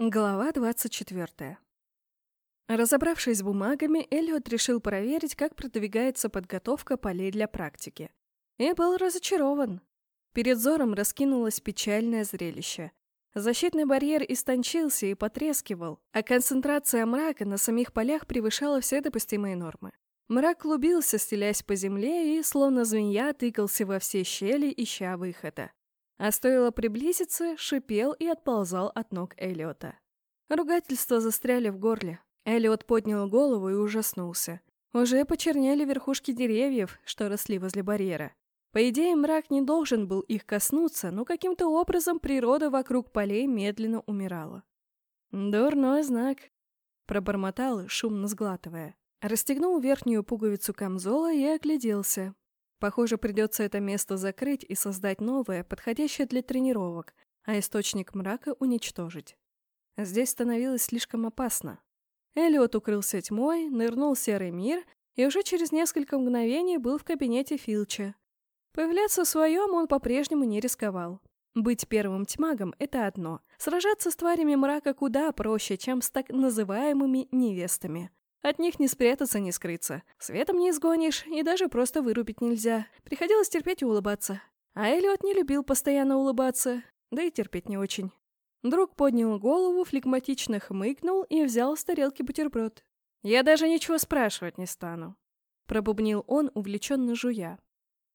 Глава 24. Разобравшись с бумагами, Эллиот решил проверить, как продвигается подготовка полей для практики. И был разочарован. Перед взором раскинулось печальное зрелище. Защитный барьер истончился и потрескивал, а концентрация мрака на самих полях превышала все допустимые нормы. Мрак клубился, стелясь по земле, и, словно змея, тыкался во все щели, ища выхода. А стоило приблизиться, шипел и отползал от ног Эллиота. Ругательства застряли в горле. Эллиот поднял голову и ужаснулся. Уже почернели верхушки деревьев, что росли возле барьера. По идее, мрак не должен был их коснуться, но каким-то образом природа вокруг полей медленно умирала. «Дурной знак», — пробормотал, шумно сглатывая. Расстегнул верхнюю пуговицу камзола и огляделся. Похоже, придется это место закрыть и создать новое, подходящее для тренировок, а источник мрака уничтожить. Здесь становилось слишком опасно. Эллиот укрылся тьмой, нырнул в серый мир и уже через несколько мгновений был в кабинете Филча. Появляться в своем он по-прежнему не рисковал. Быть первым тьмагом — это одно. Сражаться с тварями мрака куда проще, чем с так называемыми невестами. От них не спрятаться, не скрыться. Светом не изгонишь, и даже просто вырубить нельзя. Приходилось терпеть и улыбаться. А Эллиот не любил постоянно улыбаться, да и терпеть не очень. Друг поднял голову, флегматично хмыкнул и взял с тарелки бутерброд. «Я даже ничего спрашивать не стану», — пробубнил он, увлеченно жуя.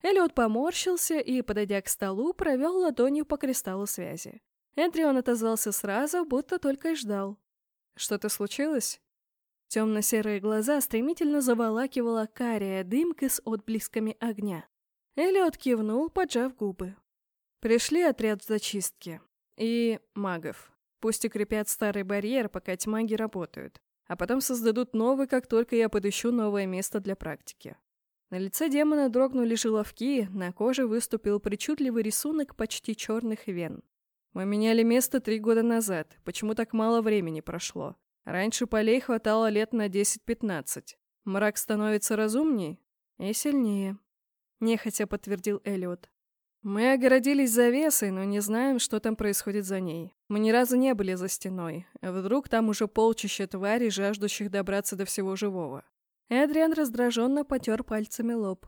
Эллиот поморщился и, подойдя к столу, провел ладонью по кристаллу связи. Эдрион отозвался сразу, будто только и ждал. «Что-то случилось?» Темно-серые глаза стремительно заволакивала кария дымка с отблесками огня. Эллиот кивнул, поджав губы. Пришли отряд зачистки. И магов. Пусть укрепят старый барьер, пока тьмаги работают. А потом создадут новый, как только я подыщу новое место для практики. На лице демона дрогнули желовки, на коже выступил причудливый рисунок почти черных вен. Мы меняли место три года назад. Почему так мало времени прошло? Раньше полей хватало лет на 10-15. Мрак становится разумней и сильнее. Нехотя подтвердил Элиот. Мы огородились завесой, но не знаем, что там происходит за ней. Мы ни разу не были за стеной. Вдруг там уже полчища тварей, жаждущих добраться до всего живого. Эдриан раздраженно потер пальцами лоб.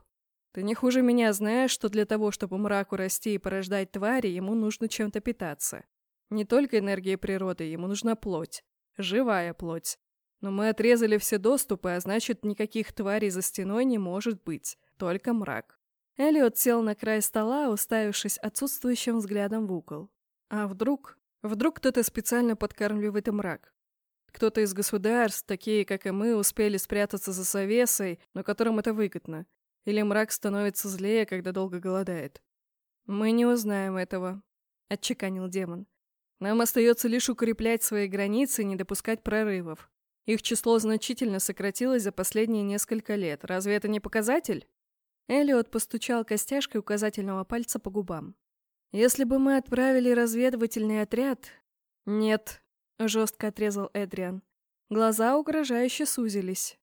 Ты не хуже меня знаешь, что для того, чтобы мраку расти и порождать твари, ему нужно чем-то питаться. Не только энергия природы, ему нужна плоть. Живая плоть. Но мы отрезали все доступы, а значит, никаких тварей за стеной не может быть. Только мрак. Элliot сел на край стола, уставившись отсутствующим взглядом в угол. А вдруг... Вдруг кто-то специально подкармливает мрак? Кто-то из государств, такие как и мы, успели спрятаться за совесой, но которым это выгодно. Или мрак становится злее, когда долго голодает. «Мы не узнаем этого», — отчеканил демон. Нам остается лишь укреплять свои границы и не допускать прорывов. Их число значительно сократилось за последние несколько лет. Разве это не показатель? Элиот постучал костяшкой указательного пальца по губам. Если бы мы отправили разведывательный отряд... Нет, жестко отрезал Эдриан. Глаза угрожающе сузились.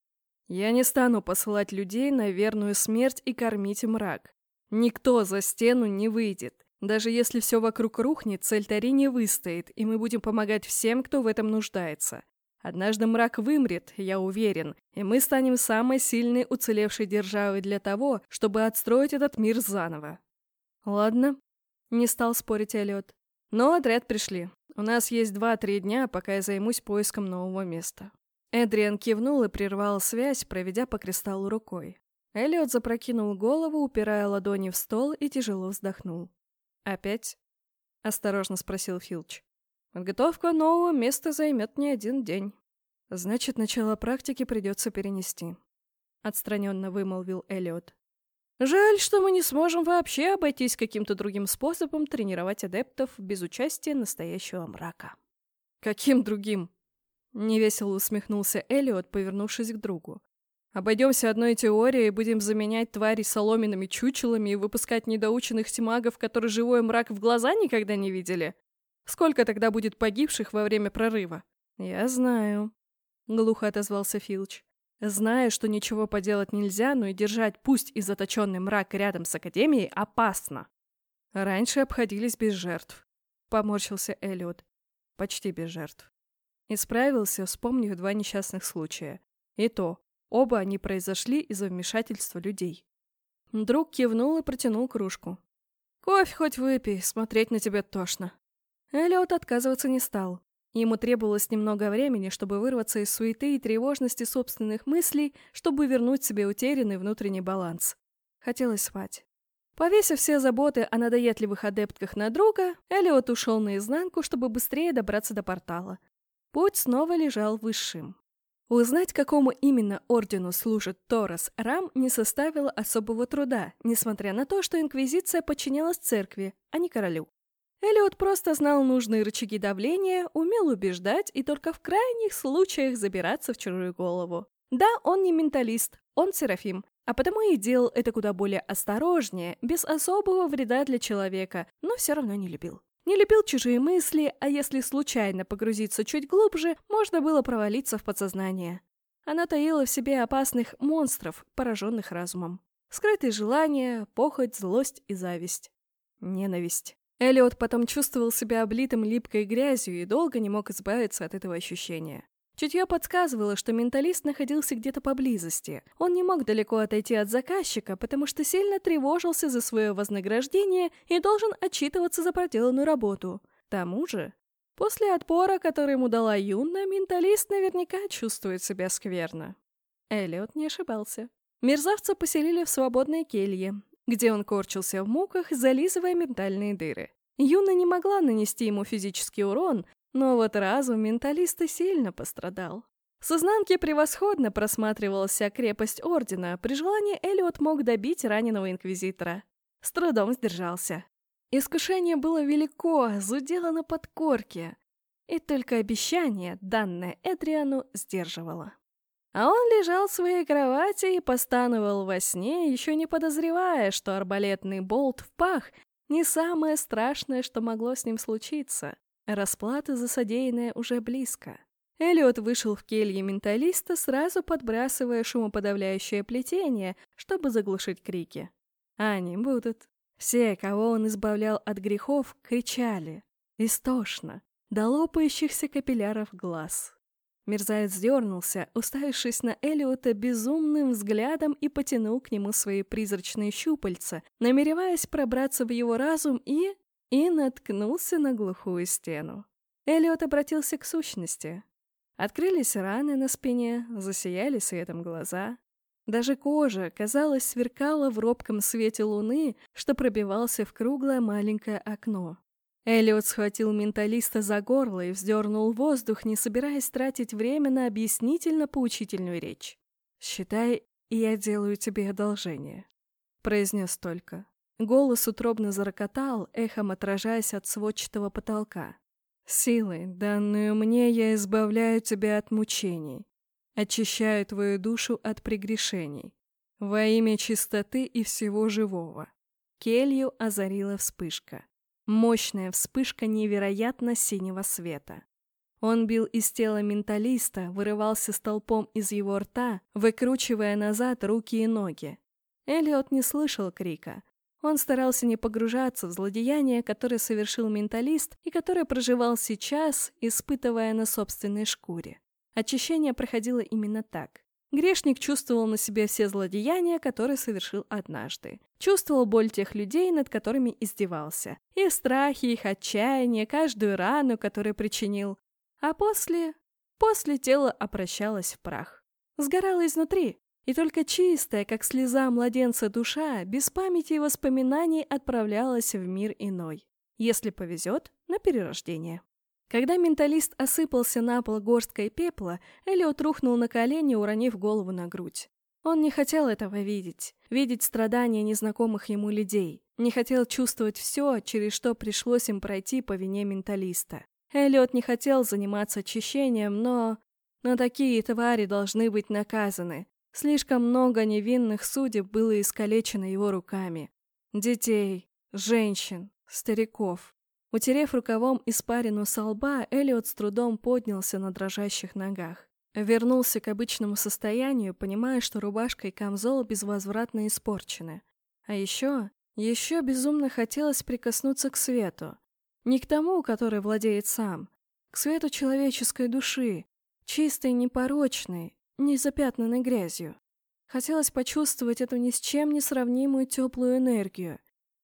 Я не стану посылать людей на верную смерть и кормить мрак. Никто за стену не выйдет. Даже если все вокруг рухнет, Цельтари не выстоит, и мы будем помогать всем, кто в этом нуждается. Однажды мрак вымрет, я уверен, и мы станем самой сильной уцелевшей державой для того, чтобы отстроить этот мир заново. Ладно, не стал спорить Эллиот. Но отряд пришли. У нас есть два-три дня, пока я займусь поиском нового места. Эдриан кивнул и прервал связь, проведя по кристаллу рукой. Эллиот запрокинул голову, упирая ладони в стол и тяжело вздохнул. «Опять?» — осторожно спросил Филч. «Подготовка нового места займет не один день. Значит, начало практики придется перенести», — отстраненно вымолвил Эллиот. «Жаль, что мы не сможем вообще обойтись каким-то другим способом тренировать адептов без участия настоящего мрака». «Каким другим?» — невесело усмехнулся Эллиот, повернувшись к другу. Обойдемся одной теорией будем заменять тварей соломенными чучелами и выпускать недоученных тимагов, которые живой мрак в глаза никогда не видели? Сколько тогда будет погибших во время прорыва? Я знаю, — глухо отозвался Филч. Знаю, что ничего поделать нельзя, но и держать пусть и заточенный мрак рядом с Академией опасно. Раньше обходились без жертв. Поморщился Эллиот. Почти без жертв. И справился, вспомнив два несчастных случая. И то, оба они произошли из-за вмешательства людей. Друг кивнул и протянул кружку. «Кофе хоть выпей, смотреть на тебя тошно». Эллиот отказываться не стал. Ему требовалось немного времени, чтобы вырваться из суеты и тревожности собственных мыслей, чтобы вернуть себе утерянный внутренний баланс. Хотелось спать. Повесив все заботы о надоедливых адептках на друга, Элиот ушел наизнанку, чтобы быстрее добраться до портала. Путь снова лежал высшим. Узнать, какому именно ордену служит Торос Рам, не составило особого труда, несмотря на то, что Инквизиция подчинялась церкви, а не королю. Элиот просто знал нужные рычаги давления, умел убеждать и только в крайних случаях забираться в чужую голову. Да, он не менталист, он Серафим, а потому и делал это куда более осторожнее, без особого вреда для человека, но все равно не любил. Не любил чужие мысли, а если случайно погрузиться чуть глубже, можно было провалиться в подсознание. Она таила в себе опасных монстров, пораженных разумом. Скрытые желания, похоть, злость и зависть. Ненависть. Элиот потом чувствовал себя облитым липкой грязью и долго не мог избавиться от этого ощущения. Чутье подсказывало, что менталист находился где-то поблизости. Он не мог далеко отойти от заказчика, потому что сильно тревожился за свое вознаграждение и должен отчитываться за проделанную работу. К тому же, после отпора, который ему дала Юна, менталист наверняка чувствует себя скверно. Элиот не ошибался. Мерзавца поселили в свободной келье, где он корчился в муках, зализывая ментальные дыры. Юна не могла нанести ему физический урон, но вот разум менталиста сильно пострадал. С изнанки превосходно просматривалась вся крепость Ордена, при желании Элиот мог добить раненого Инквизитора. С трудом сдержался. Искушение было велико, зудело на подкорке, и только обещание, данное Эдриану, сдерживало. А он лежал в своей кровати и постановал во сне, еще не подозревая, что арбалетный болт в пах не самое страшное, что могло с ним случиться. Расплата за содеянное уже близко. Эллиот вышел в келье менталиста, сразу подбрасывая шумоподавляющее плетение, чтобы заглушить крики. Они будут. Все, кого он избавлял от грехов, кричали. Истошно, до лопающихся капилляров глаз. Мерзавец дернулся, уставившись на Элиота безумным взглядом и потянул к нему свои призрачные щупальца, намереваясь пробраться в его разум и... и наткнулся на глухую стену. Элиот обратился к сущности. Открылись раны на спине, засияли светом глаза. Даже кожа, казалось, сверкала в робком свете луны, что пробивался в круглое маленькое окно. Эллиот схватил менталиста за горло и вздернул воздух, не собираясь тратить время на объяснительно-поучительную речь. «Считай, я делаю тебе одолжение», — произнес только. Голос утробно зарокотал, эхом отражаясь от сводчатого потолка. «Силой, данную мне, я избавляю тебя от мучений, очищаю твою душу от прегрешений, во имя чистоты и всего живого». Келью озарила вспышка. Мощная вспышка невероятно синего света. Он бил из тела менталиста, вырывался столпом из его рта, выкручивая назад руки и ноги. Элиот не слышал крика. Он старался не погружаться в злодеяние, которое совершил менталист и которое проживал сейчас, испытывая на собственной шкуре. Очищение проходило именно так. Грешник чувствовал на себе все злодеяния, которые совершил однажды. Чувствовал боль тех людей, над которыми издевался. И страхи, их отчаяние, каждую рану, которую причинил. А после... После тело опрощалось в прах. Сгорало изнутри. И только чистая, как слеза младенца душа, без памяти и воспоминаний отправлялась в мир иной. Если повезет, на перерождение. Когда менталист осыпался на пол горсткой пепла, Элиот рухнул на колени, уронив голову на грудь. Он не хотел этого видеть, видеть страдания незнакомых ему людей, не хотел чувствовать все, через что пришлось им пройти по вине менталиста. Эллиот не хотел заниматься очищением, но... Но такие твари должны быть наказаны. Слишком много невинных судеб было искалечено его руками. Детей, женщин, стариков. Утерев рукавом испарину со лба, Элиот с трудом поднялся на дрожащих ногах. Вернулся к обычному состоянию, понимая, что рубашка и камзол безвозвратно испорчены. А еще, еще безумно хотелось прикоснуться к свету. Не к тому, который владеет сам. к свету человеческой души, чистой, непорочной, не запятнанной грязью. Хотелось почувствовать эту ни с чем не сравнимую теплую энергию.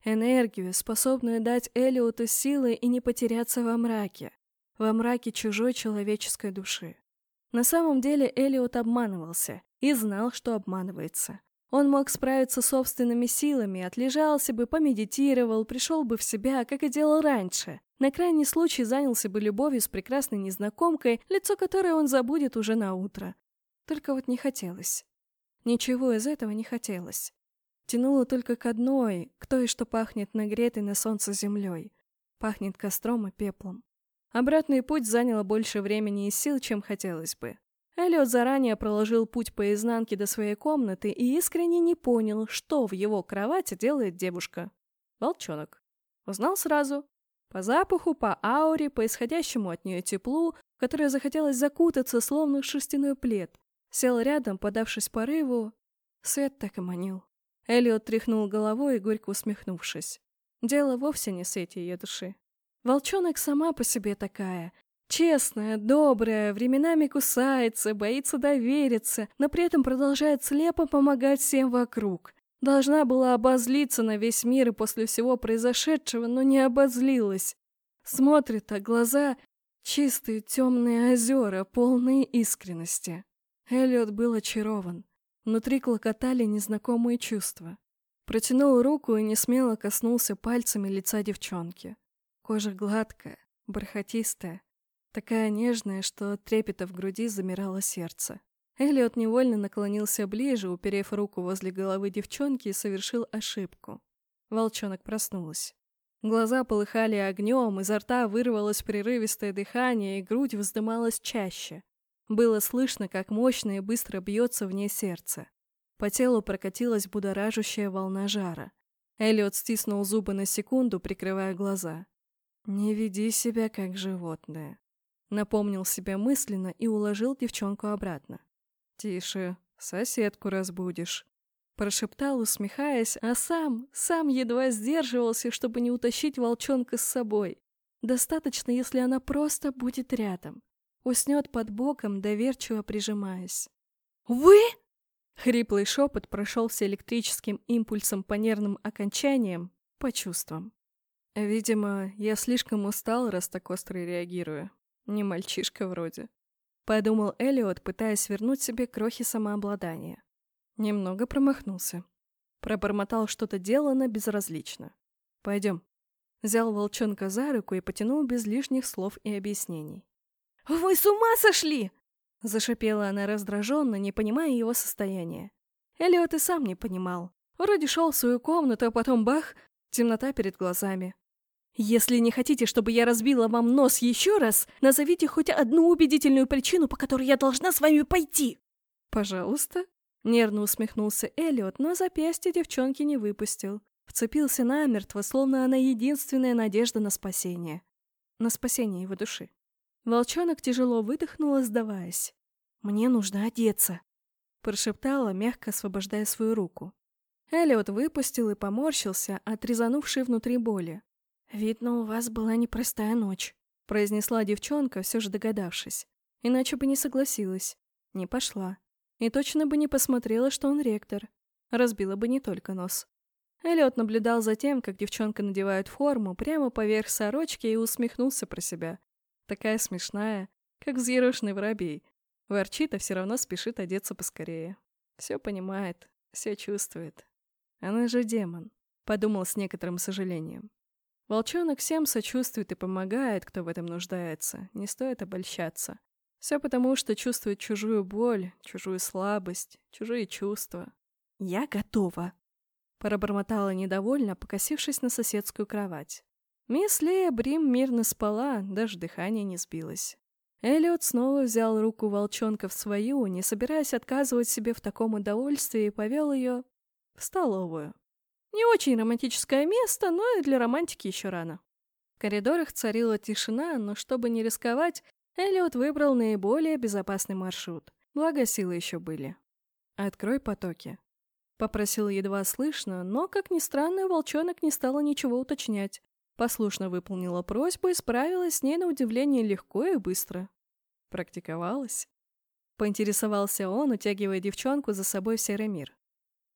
Энергию, способную дать Элиоту силы и не потеряться во мраке. Во мраке чужой человеческой души. На самом деле Элиот обманывался и знал, что обманывается. Он мог справиться собственными силами, отлежался бы, помедитировал, пришел бы в себя, как и делал раньше. На крайний случай занялся бы любовью с прекрасной незнакомкой, лицо которой он забудет уже на утро. Только вот не хотелось. Ничего из этого не хотелось. Тянуло только к одной, к той, что пахнет нагретой на солнце землей. Пахнет костром и пеплом. Обратный путь занял больше времени и сил, чем хотелось бы. Эллиот заранее проложил путь по изнанке до своей комнаты и искренне не понял, что в его кровати делает девушка. Волчонок. Узнал сразу. По запаху, по ауре, по исходящему от нее теплу, которое захотелось закутаться, словно в шерстяной плед. Сел рядом, подавшись порыву. Свет так и манил. Эллиот тряхнул головой, и горько усмехнувшись. Дело вовсе не в свете ее души. Волчонок сама по себе такая, Честная, добрая, временами кусается, боится довериться, но при этом продолжает слепо помогать всем вокруг. Должна была обозлиться на весь мир и после всего произошедшего, но не обозлилась. Смотрит, а глаза — чистые темные озера, полные искренности. Эллиот был очарован. Внутри клокотали незнакомые чувства. Протянул руку и несмело коснулся пальцами лица девчонки. Кожа гладкая, бархатистая, Такая нежная, что от трепета в груди замирало сердце. Эллиот невольно наклонился ближе, уперев руку возле головы девчонки и совершил ошибку. Волчонок проснулась. Глаза полыхали огнем, изо рта вырвалось прерывистое дыхание, и грудь вздымалась чаще. Было слышно, как мощно и быстро бьется в ней сердце. По телу прокатилась будоражащая волна жара. Эллиот стиснул зубы на секунду, прикрывая глаза. «Не веди себя как животное», Напомнил себя мысленно и уложил девчонку обратно. «Тише, соседку разбудишь», — прошептал, усмехаясь, а сам, сам едва сдерживался, чтобы не утащить волчонка с собой. Достаточно, если она просто будет рядом. Уснет под боком, доверчиво прижимаясь. «Вы?» Хриплый шепот прошелся электрическим импульсом по нервным окончаниям, по чувствам. Видимо, я слишком устал, раз так остро реагирую. Не мальчишка вроде. Подумал Элиот, пытаясь вернуть себе крохи самообладания. Немного промахнулся. Пробормотал что-то делано безразлично. «Пойдем». Взял волчонка за руку и потянул без лишних слов и объяснений. «Вы с ума сошли!» Зашипела она раздраженно, не понимая его состояния. Элиот и сам не понимал. Вроде шел в свою комнату, а потом бах, темнота перед глазами. Если не хотите, чтобы я разбила вам нос еще раз, назовите хоть одну убедительную причину, по которой я должна с вами пойти. Пожалуйста. Нервно усмехнулся Элиот, но запястье девчонки не выпустил. Вцепился намертво, словно она единственная надежда на спасение. На спасение его души. Волчонок тяжело выдохнула, сдаваясь. «Мне нужно одеться», — прошептала, мягко освобождая свою руку. Элиот выпустил и поморщился от резанувшей внутри боли. «Видно, у вас была непростая ночь», — произнесла девчонка, все же догадавшись. Иначе бы не согласилась. Не пошла. И точно бы не посмотрела, что он ректор. Разбила бы не только нос. Эллиот наблюдал за тем, как девчонка надевает форму прямо поверх сорочки и усмехнулся про себя. Такая смешная, как взъерошенный воробей. Ворчит, а все равно спешит одеться поскорее. Все понимает, все чувствует. Она же демон, подумал с некоторым сожалением. Волчонок всем сочувствует и помогает, кто в этом нуждается. Не стоит обольщаться. Все потому, что чувствует чужую боль, чужую слабость, чужие чувства. «Я готова», — пробормотала недовольно, покосившись на соседскую кровать. Мисс Лея Брим мирно спала, даже дыхание не сбилось. Эллиот снова взял руку волчонка в свою, не собираясь отказывать себе в таком удовольствии, и повел ее в столовую. Не очень романтическое место, но и для романтики еще рано. В коридорах царила тишина, но чтобы не рисковать, Элliot выбрал наиболее безопасный маршрут. Благо, силы еще были. «Открой потоки». Попросил едва слышно, но, как ни странно, волчонок не стал ничего уточнять. Послушно выполнила просьбу и справилась с ней на удивление легко и быстро. Практиковалась. Поинтересовался он, утягивая девчонку за собой в серый мир.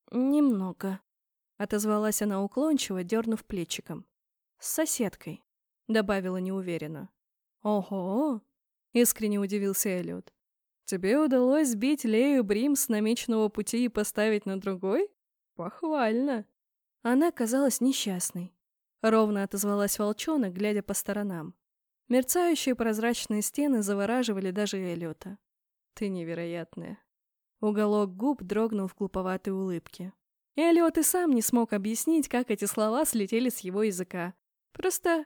«Немного», — отозвалась она уклончиво, дернув плечиком. «С соседкой», — добавила неуверенно. «Ого!» — искренне удивился Эллиот. «Тебе удалось сбить Лею Брим с намеченного пути и поставить на другой? Похвально!» Она казалась несчастной. Ровно отозвалась волчонок, глядя по сторонам. Мерцающие прозрачные стены завораживали даже Эллиота. «Ты невероятная!» Уголок губ дрогнул в глуповатой улыбке. Эллиот и сам не смог объяснить, как эти слова слетели с его языка. Просто...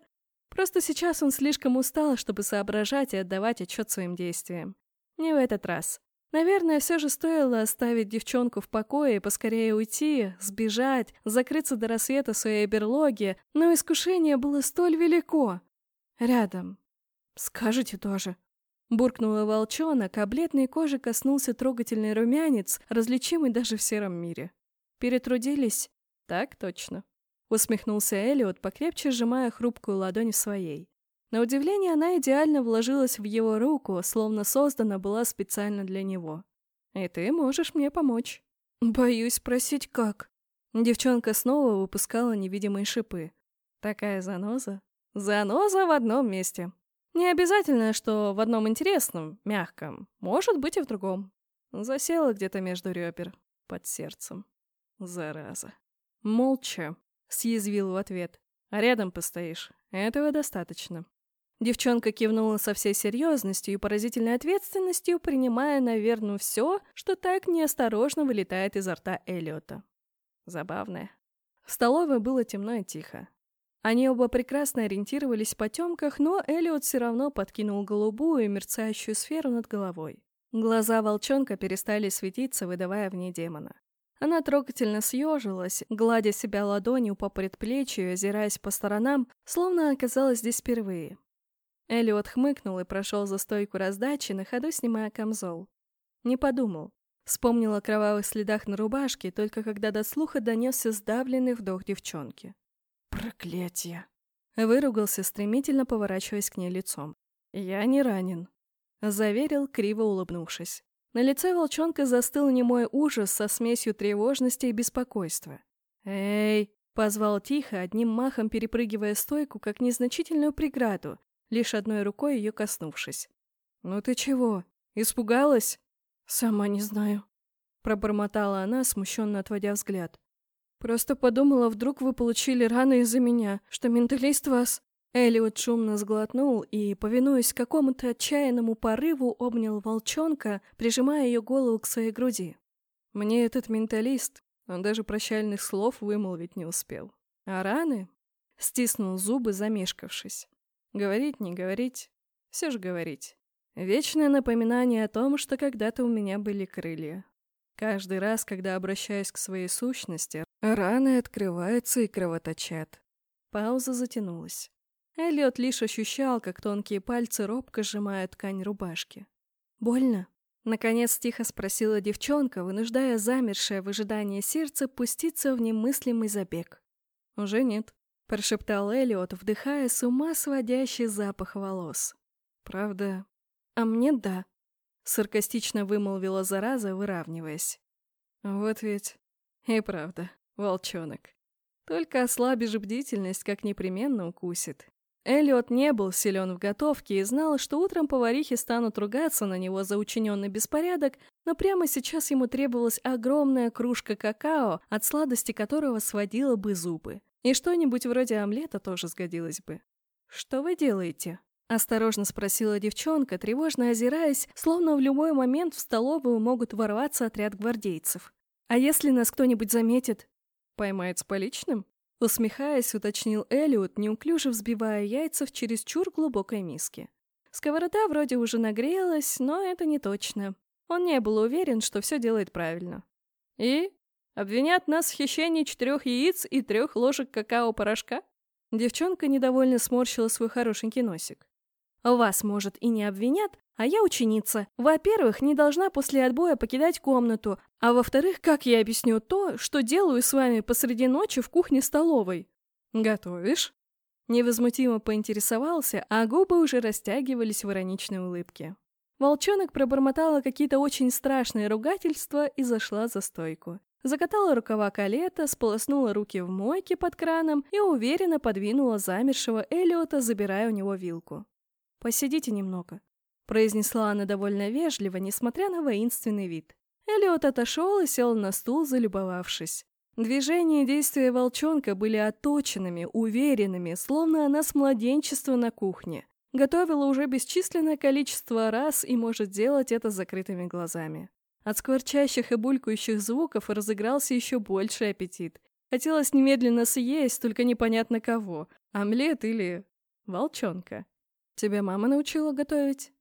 Просто сейчас он слишком устал, чтобы соображать и отдавать отчет своим действиям. Не в этот раз. Наверное, все же стоило оставить девчонку в покое и поскорее уйти, сбежать, закрыться до рассвета своей берлоге, но искушение было столь велико. Рядом. Скажите тоже. Буркнула волчонок, а бледной кожи коснулся трогательный румянец, различимый даже в сером мире. Перетрудились? Так точно. Усмехнулся Элиот, покрепче сжимая хрупкую ладонь своей. На удивление, она идеально вложилась в его руку, словно создана была специально для него. «И ты можешь мне помочь». «Боюсь спросить, как?» Девчонка снова выпускала невидимые шипы. «Такая заноза?» «Заноза в одном месте. Не обязательно, что в одном интересном, мягком. Может быть и в другом. Засела где-то между ребер, под сердцем. Зараза. Молча, съязвил в ответ. А рядом постоишь. Этого достаточно. Девчонка кивнула со всей серьезностью и поразительной ответственностью, принимая на верну все, что так неосторожно вылетает изо рта Эллиота. Забавная. В столовой было темно и тихо. Они оба прекрасно ориентировались в потемках, но Элиот все равно подкинул голубую мерцающую сферу над головой. Глаза волчонка перестали светиться, выдавая в ней демона. Она трогательно съежилась, гладя себя ладонью по предплечью и озираясь по сторонам, словно оказалась здесь впервые. Элиот хмыкнул и прошел за стойку раздачи, на ходу снимая камзол. Не подумал. Вспомнил о кровавых следах на рубашке, только когда до слуха донесся сдавленный вдох девчонки. «Проклятие!» Выругался, стремительно поворачиваясь к ней лицом. «Я не ранен», — заверил, криво улыбнувшись. На лице волчонка застыл немой ужас со смесью тревожности и беспокойства. «Эй!» — позвал тихо, одним махом перепрыгивая стойку, как незначительную преграду, лишь одной рукой ее коснувшись. «Ну ты чего? Испугалась?» «Сама не знаю», — пробормотала она, смущенно отводя взгляд. Просто подумала, вдруг вы получили раны из-за меня, что менталист вас...» Элиот шумно сглотнул и, повинуясь какому-то отчаянному порыву, обнял волчонка, прижимая ее голову к своей груди. «Мне этот менталист, он даже прощальных слов вымолвить не успел. А раны?» Стиснул зубы, замешкавшись. «Говорить, не говорить, все же говорить. Вечное напоминание о том, что когда-то у меня были крылья. Каждый раз, когда обращаюсь к своей сущности, раны открываются и кровоточат. Пауза затянулась. Эллиот лишь ощущал, как тонкие пальцы робко сжимают ткань рубашки. «Больно?» Наконец тихо спросила девчонка, вынуждая замершее в ожидании сердце пуститься в немыслимый забег. «Уже нет», — прошептал Эллиот, вдыхая с ума сводящий запах волос. «Правда?» «А мне да», Саркастично вымолвила зараза, выравниваясь. Вот ведь и правда, волчонок. Только ослабишь бдительность, как непременно укусит. Эллиот не был силен в готовке и знал, что утром поварихи станут ругаться на него за учиненный беспорядок, но прямо сейчас ему требовалась огромная кружка какао, от сладости которого сводила бы зубы. И что-нибудь вроде омлета тоже сгодилось бы. «Что вы делаете?» Осторожно спросила девчонка, тревожно озираясь, словно в любой момент в столовую могут ворваться отряд гвардейцев. «А если нас кто-нибудь заметит?» «Поймает с поличным?» Усмехаясь, уточнил Элиот, неуклюже взбивая яйца в чересчур глубокой миске. Сковорода вроде уже нагрелась, но это не точно. Он не был уверен, что все делает правильно. «И? Обвинят нас в хищении четырех яиц и трех ложек какао-порошка?» Девчонка недовольно сморщила свой хорошенький носик. Вас, может, и не обвинят, а я ученица. Во-первых, не должна после отбоя покидать комнату, а во-вторых, как я объясню то, что делаю с вами посреди ночи в кухне-столовой? Готовишь? Невозмутимо поинтересовался, а губы уже растягивались в ироничной улыбке. Волчонок пробормотала какие-то очень страшные ругательства и зашла за стойку. Закатала рукава калета, сполоснула руки в мойке под краном и уверенно подвинула замершего Элиота, забирая у него вилку. «Посидите немного», — произнесла она довольно вежливо, несмотря на воинственный вид. Элиот отошел и сел на стул, залюбовавшись. Движения и действия волчонка были отточенными, уверенными, словно она с младенчества на кухне. Готовила уже бесчисленное количество раз и может делать это с закрытыми глазами. От скворчащих и булькающих звуков разыгрался еще больший аппетит. Хотелось немедленно съесть, только непонятно кого. Омлет или... волчонка. «Тебя мама научила готовить?»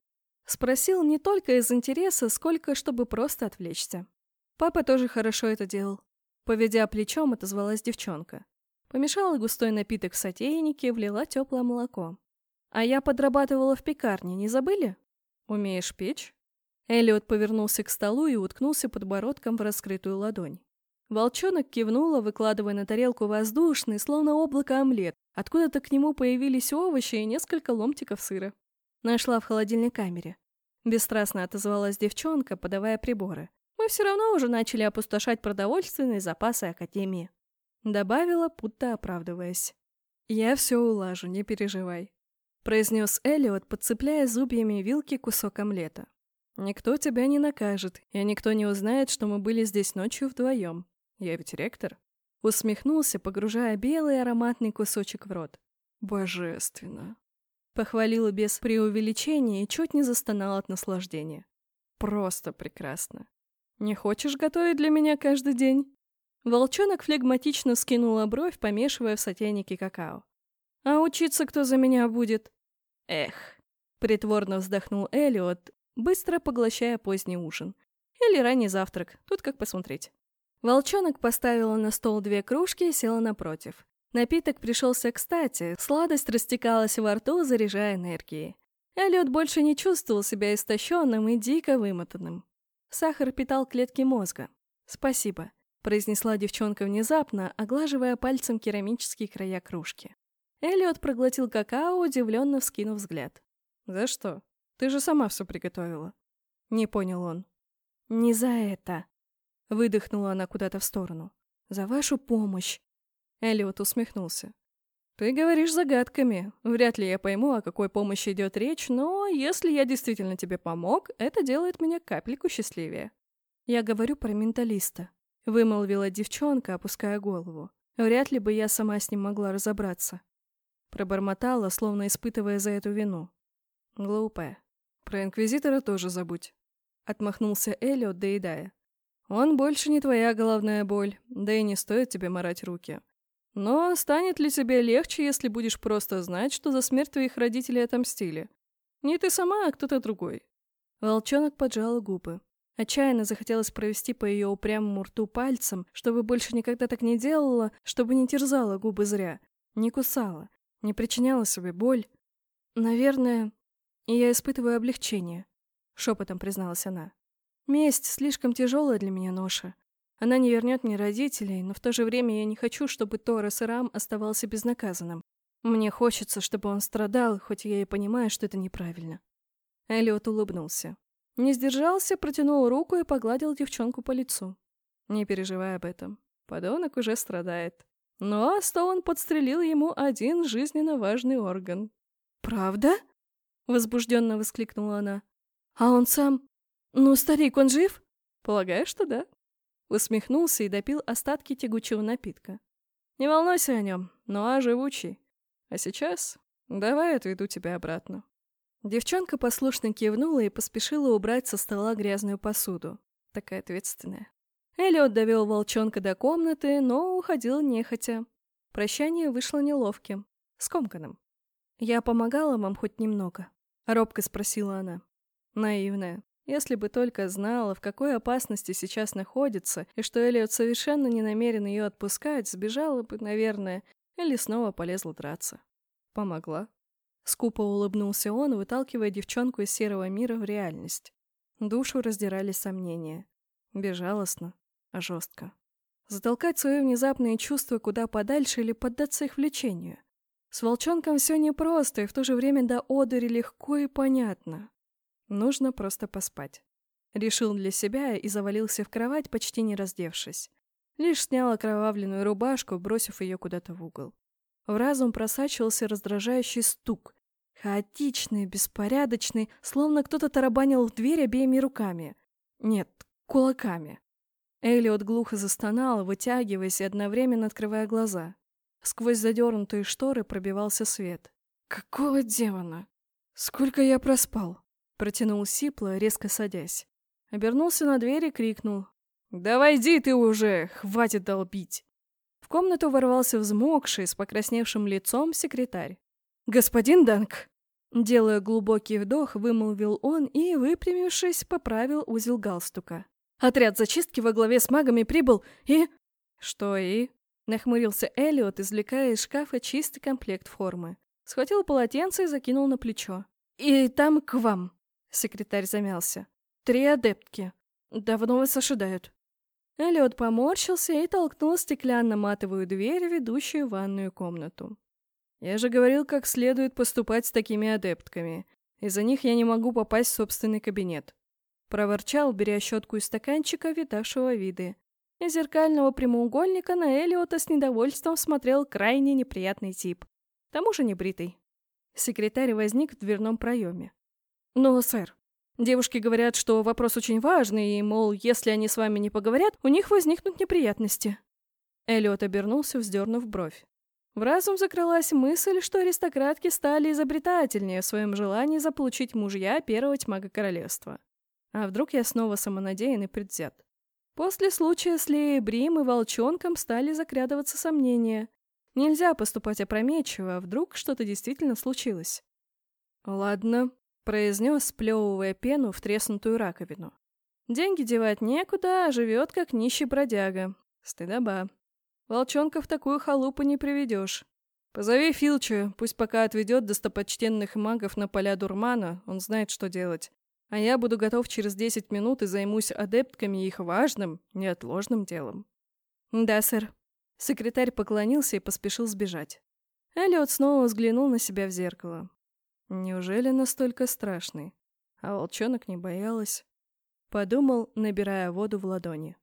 Спросил не только из интереса, сколько, чтобы просто отвлечься. Папа тоже хорошо это делал. Поведя плечом, отозвалась девчонка. Помешала густой напиток в сотейнике, влила теплое молоко. А я подрабатывала в пекарне, не забыли? Умеешь печь? Элliot повернулся к столу и уткнулся подбородком в раскрытую ладонь. Волчонок кивнула, выкладывая на тарелку воздушный, словно облако омлет. Откуда-то к нему появились овощи и несколько ломтиков сыра. Нашла в холодильной камере. Бесстрастно отозвалась девчонка, подавая приборы. Мы все равно уже начали опустошать продовольственные запасы Академии. Добавила, будто оправдываясь. «Я все улажу, не переживай», — произнес Элиот, подцепляя зубьями вилки кусок омлета. Никто тебя не накажет, и никто не узнает, что мы были здесь ночью вдвоем. Я ведь ректор. Усмехнулся, погружая белый ароматный кусочек в рот. Божественно. Похвалила без преувеличения и чуть не застонал от наслаждения. Просто прекрасно. Не хочешь готовить для меня каждый день? Волчонок флегматично скинула бровь, помешивая в сотейнике какао. А учиться кто за меня будет? Эх. Притворно вздохнул Элиот, быстро поглощая поздний ужин. Или ранний завтрак, тут как посмотреть. Волчонок поставила на стол две кружки и села напротив. Напиток пришелся кстати, сладость растекалась во рту, заряжая энергией. Эллиот больше не чувствовал себя истощенным и дико вымотанным. Сахар питал клетки мозга. «Спасибо», — произнесла девчонка внезапно, оглаживая пальцем керамические края кружки. Эллиот проглотил какао, удивленно вскинув взгляд. «За что?» Ты же сама все приготовила. Не понял он. Не за это. Выдохнула она куда-то в сторону. За вашу помощь. Элliot усмехнулся. Ты говоришь загадками. Вряд ли я пойму, о какой помощи идет речь, но если я действительно тебе помог, это делает меня капельку счастливее. Я говорю про менталиста. Вымолвила девчонка, опуская голову. Вряд ли бы я сама с ним могла разобраться. Пробормотала, словно испытывая за эту вину. Глупая. Про Инквизитора тоже забудь. Отмахнулся Элиот, доедая. Он больше не твоя головная боль, да и не стоит тебе морать руки. Но станет ли тебе легче, если будешь просто знать, что за смерть твоих родителей отомстили? Не ты сама, а кто-то другой. Волчонок поджал губы. Отчаянно захотелось провести по ее упрямому рту пальцем, чтобы больше никогда так не делала, чтобы не терзала губы зря, не кусала, не причиняла себе боль. Наверное, и я испытываю облегчение», — шепотом призналась она. «Месть слишком тяжелая для меня ноша. Она не вернет мне родителей, но в то же время я не хочу, чтобы Торрес Рам оставался безнаказанным. Мне хочется, чтобы он страдал, хоть я и понимаю, что это неправильно». Эллиот улыбнулся. Не сдержался, протянул руку и погладил девчонку по лицу. «Не переживай об этом. Подонок уже страдает. Но Стоун подстрелил ему один жизненно важный орган». «Правда?» Возбужденно воскликнула она. А он сам... Ну, старик, он жив? Полагаю, что да. Усмехнулся и допил остатки тягучего напитка. Не волнуйся о нем, ну а живучий. А сейчас давай отведу тебя обратно. Девчонка послушно кивнула и поспешила убрать со стола грязную посуду. Такая ответственная. Эллиот довел волчонка до комнаты, но уходил нехотя. Прощание вышло неловким, скомканным. Я помогала вам хоть немного. Робко спросила она. Наивная. Если бы только знала, в какой опасности сейчас находится, и что Элиот совершенно не намерен ее отпускать, сбежала бы, наверное, или снова полезла драться. Помогла. Скупо улыбнулся он, выталкивая девчонку из серого мира в реальность. Душу раздирали сомнения. Безжалостно, а жестко. Затолкать свои внезапные чувства куда подальше или поддаться их влечению? С волчонком все непросто, и в то же время до одури легко и понятно. Нужно просто поспать. Решил для себя и завалился в кровать, почти не раздевшись. Лишь снял окровавленную рубашку, бросив ее куда-то в угол. В разум просачивался раздражающий стук. Хаотичный, беспорядочный, словно кто-то тарабанил в дверь обеими руками. Нет, кулаками. Элиот глухо застонал, вытягиваясь и одновременно открывая глаза. Сквозь задернутые шторы пробивался свет. «Какого демона? Сколько я проспал?» Протянул Сипло, резко садясь. Обернулся на дверь и крикнул. «Да войди ты уже! Хватит долбить!» В комнату ворвался взмокший, с покрасневшим лицом секретарь. «Господин Данк!» Делая глубокий вдох, вымолвил он и, выпрямившись, поправил узел галстука. «Отряд зачистки во главе с магами прибыл и...» «Что и?» Нахмурился Элиот, извлекая из шкафа чистый комплект формы. Схватил полотенце и закинул на плечо. «И там к вам!» Секретарь замялся. «Три адептки. Давно вас ожидают». Эллиот поморщился и толкнул стеклянно-матовую дверь, ведущую в ванную комнату. «Я же говорил, как следует поступать с такими адептками. Из-за них я не могу попасть в собственный кабинет». Проворчал, беря щетку из стаканчика видавшего виды. Из зеркального прямоугольника на Эллиота с недовольством смотрел крайне неприятный тип. К тому же небритый. Секретарь возник в дверном проеме. «Но, сэр, Девушки говорят, что вопрос очень важный, и, мол, если они с вами не поговорят, у них возникнут неприятности. Эллиот обернулся, вздернув бровь. В разум закралась мысль, что аристократки стали изобретательнее в своем желании заполучить мужья первого тьмага королевства. А вдруг я снова самонадеян и предвзят? После случая с Леей Брим и Волчонком стали закрядываться сомнения. Нельзя поступать опрометчиво, а вдруг что-то действительно случилось. Ладно, произнес, сплевывая пену в треснутую раковину. Деньги девать некуда, а живет как нищий бродяга. Стыдоба. Волчонка в такую халупу не приведешь. Позови Филча, пусть пока отведет достопочтенных магов на поля дурмана, он знает, что делать. А я буду готов через десять минут и займусь адептками их важным, неотложным делом. Да, сэр. Секретарь поклонился и поспешил сбежать. Эллиот снова взглянул на себя в зеркало. Неужели настолько страшный? А волчонок не боялась. Подумал, набирая воду в ладони.